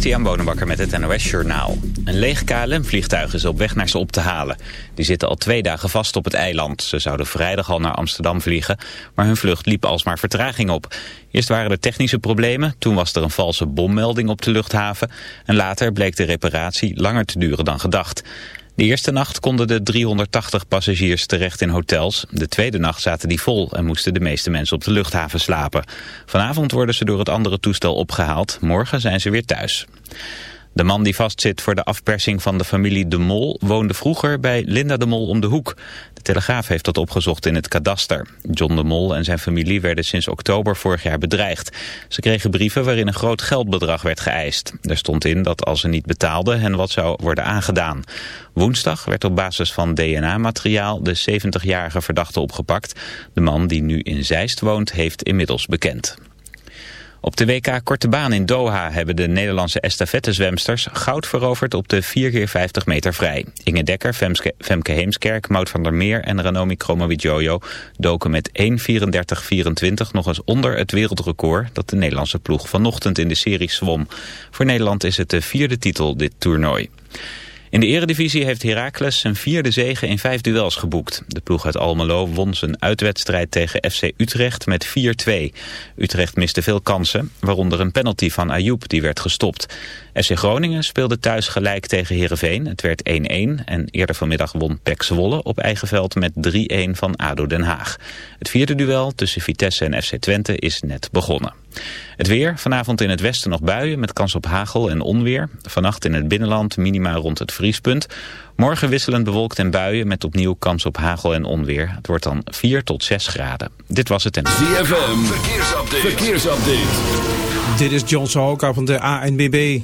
Christian Bonenbakker met het NOS Journaal. Een leeg KLM-vliegtuig is op weg naar ze op te halen. Die zitten al twee dagen vast op het eiland. Ze zouden vrijdag al naar Amsterdam vliegen, maar hun vlucht liep alsmaar vertraging op. Eerst waren er technische problemen, toen was er een valse bommelding op de luchthaven... en later bleek de reparatie langer te duren dan gedacht. De eerste nacht konden de 380 passagiers terecht in hotels. De tweede nacht zaten die vol en moesten de meeste mensen op de luchthaven slapen. Vanavond worden ze door het andere toestel opgehaald. Morgen zijn ze weer thuis. De man die vastzit voor de afpersing van de familie De Mol woonde vroeger bij Linda De Mol om de hoek. De Telegraaf heeft dat opgezocht in het kadaster. John De Mol en zijn familie werden sinds oktober vorig jaar bedreigd. Ze kregen brieven waarin een groot geldbedrag werd geëist. Er stond in dat als ze niet betaalden hen wat zou worden aangedaan. Woensdag werd op basis van DNA-materiaal de 70-jarige verdachte opgepakt. De man die nu in Zeist woont heeft inmiddels bekend. Op de WK Korte Baan in Doha hebben de Nederlandse estafettezwemsters goud veroverd op de 4x50 meter vrij. Inge Dekker, Femke, Heemskerk, Mout van der Meer en Ranomi Kromowidjojo doken met 1.34.24 nog eens onder het wereldrecord dat de Nederlandse ploeg vanochtend in de serie zwom. Voor Nederland is het de vierde titel dit toernooi. In de eredivisie heeft Heracles zijn vierde zege in vijf duels geboekt. De ploeg uit Almelo won zijn uitwedstrijd tegen FC Utrecht met 4-2. Utrecht miste veel kansen, waaronder een penalty van Ayoub die werd gestopt. FC Groningen speelde thuis gelijk tegen Heerenveen. Het werd 1-1 en eerder vanmiddag won PEC Zwolle op eigen veld met 3-1 van ADO Den Haag. Het vierde duel tussen Vitesse en FC Twente is net begonnen. Het weer, vanavond in het westen nog buien met kans op hagel en onweer. Vannacht in het binnenland minima rond het vriespunt. Morgen wisselend bewolkt en buien met opnieuw kans op hagel en onweer. Het wordt dan 4 tot 6 graden. Dit was het en... ZFM, verkeersupdate. verkeersupdate. Dit is John Sahoka van de ANBB.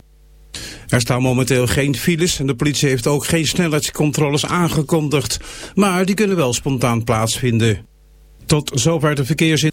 Er staan momenteel geen files en de politie heeft ook geen snelheidscontroles aangekondigd. Maar die kunnen wel spontaan plaatsvinden. Tot zover de verkeersin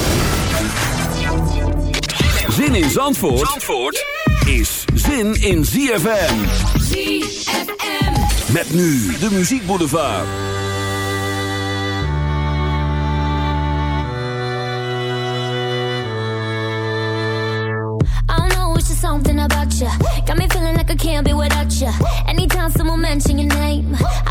Zin in Zandvoort, Zandvoort? is zin in ZFM. ZFM. Met nu de Muziek Boulevard. I know it's just something about you. Got me feeling like I can't be without you. Anytime someone mention your name, I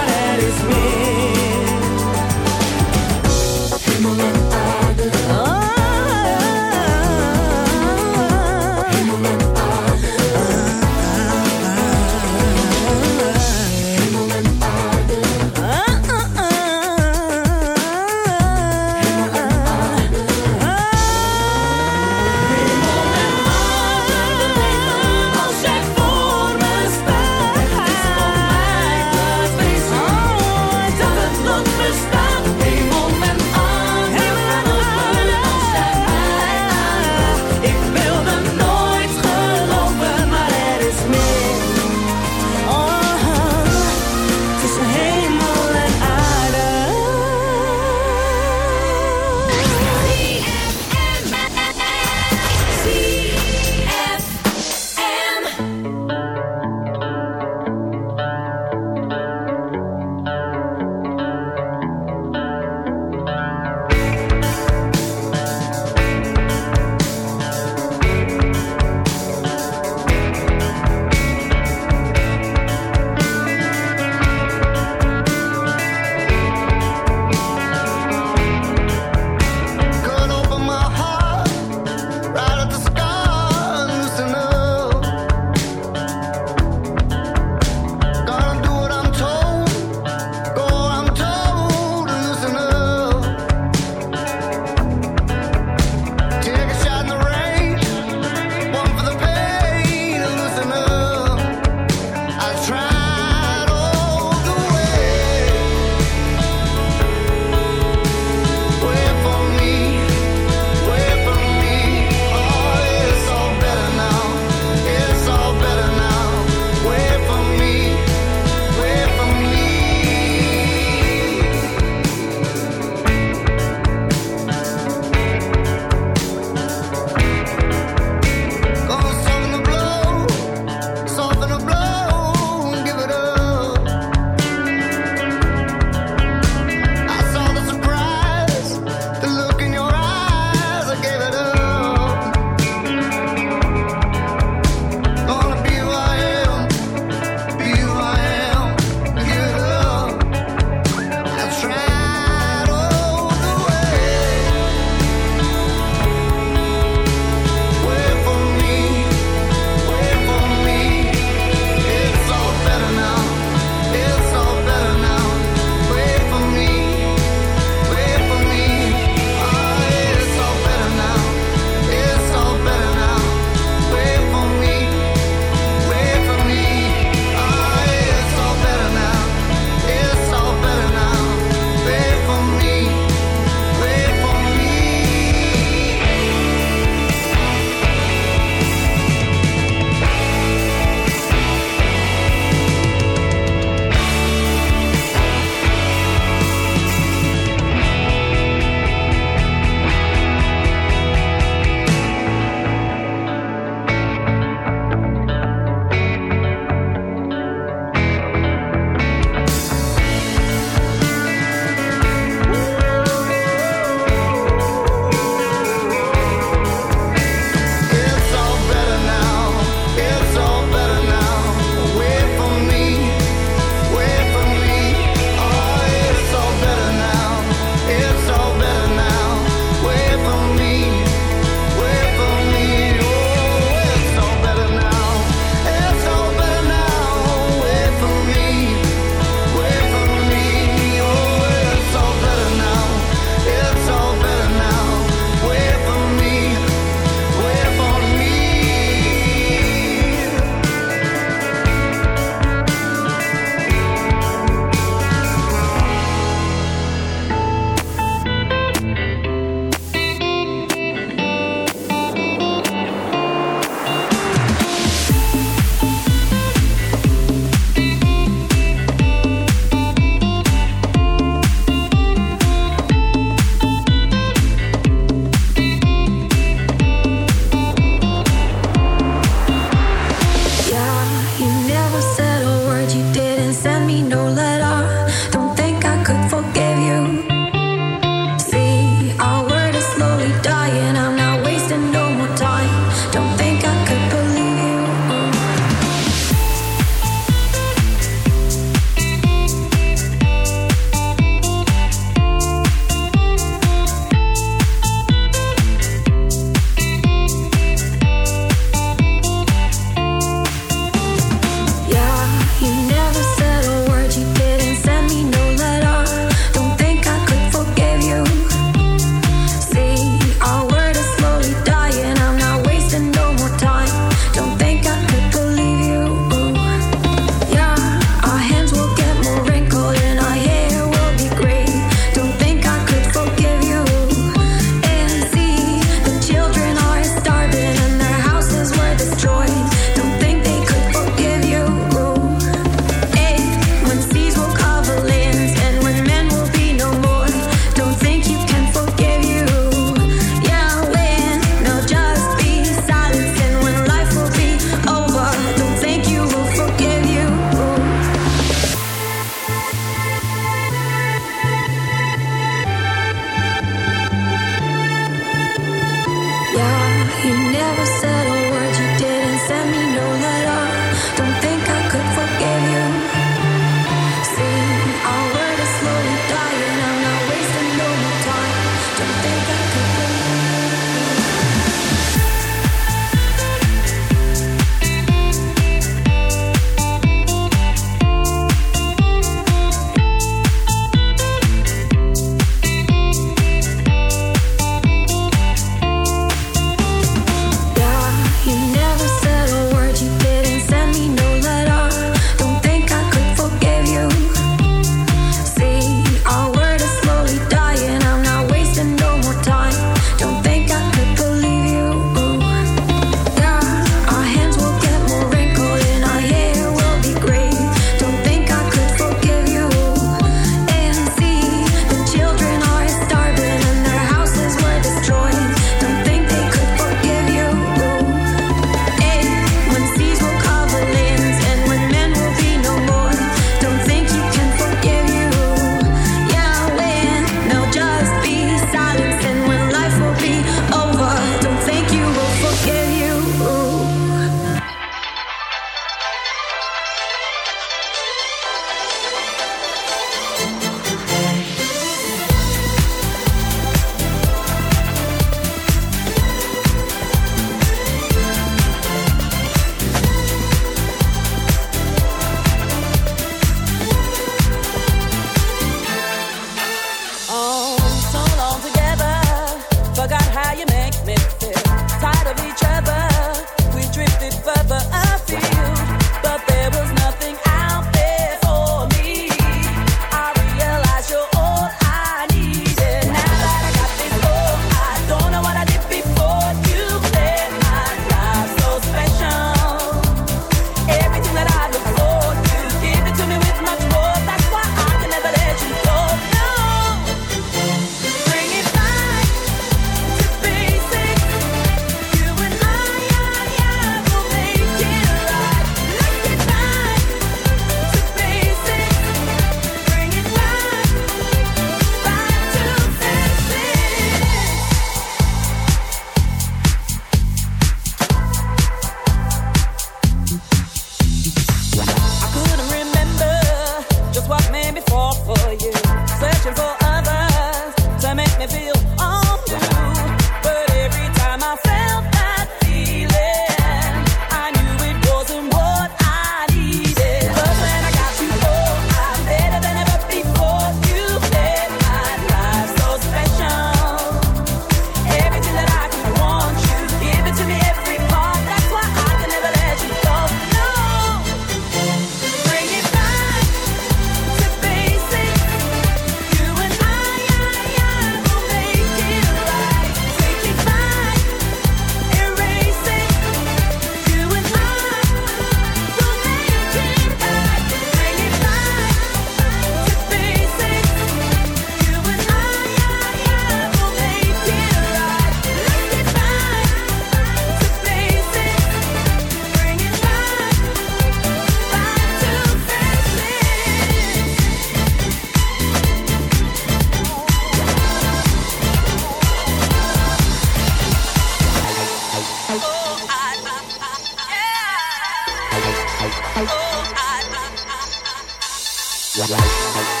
Right.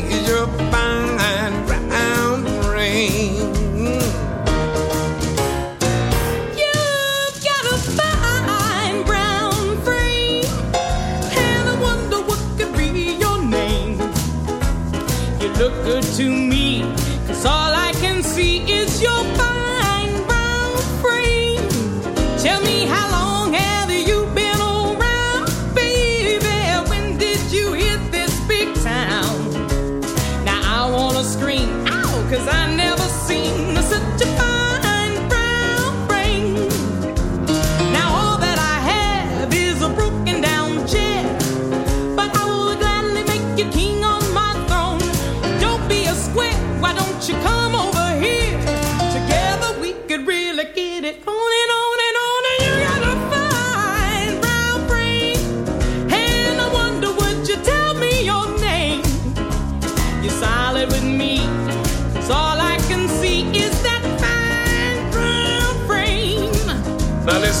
look good to me.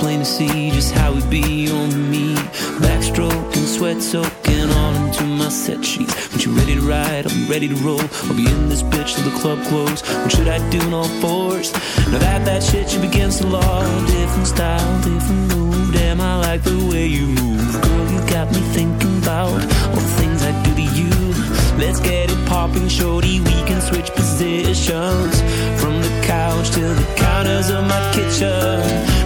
plain to see just how it be on me. Backstroke and sweat soaking all into my set sheets. When you ready to ride, be ready to roll. I'll be in this bitch till the club close. What should I do in all fours? Now that that shit you against the law. Different style, different move. Damn, I like the way you move. Girl, you got me thinking about all the things I do to you. Let's get it popping, shorty. We can switch positions from the couch to the counters of my kitchen.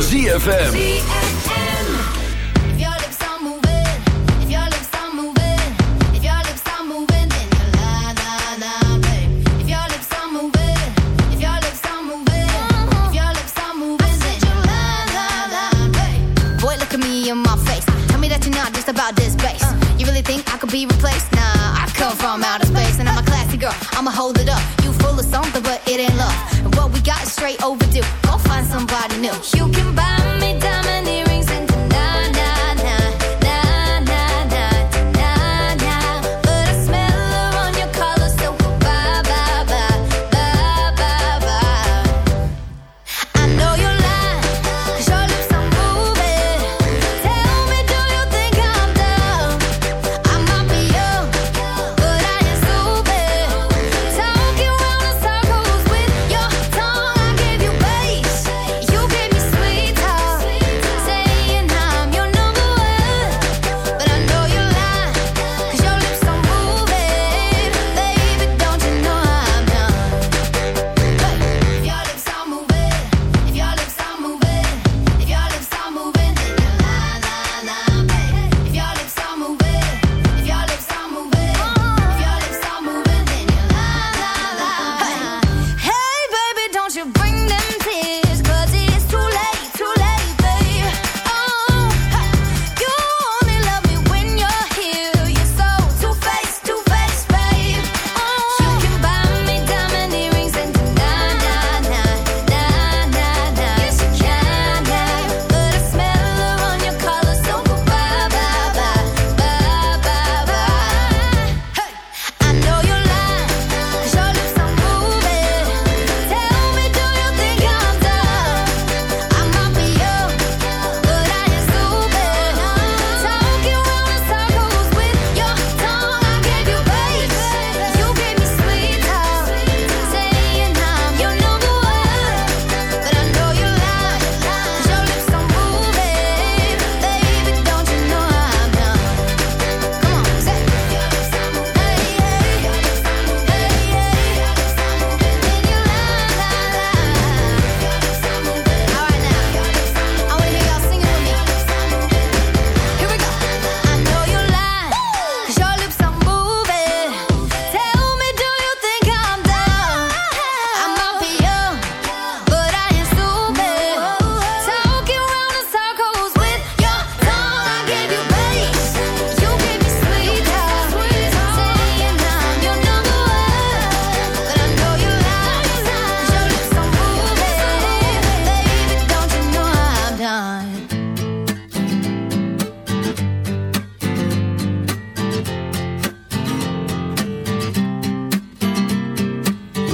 ZFM.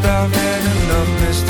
starving and numbness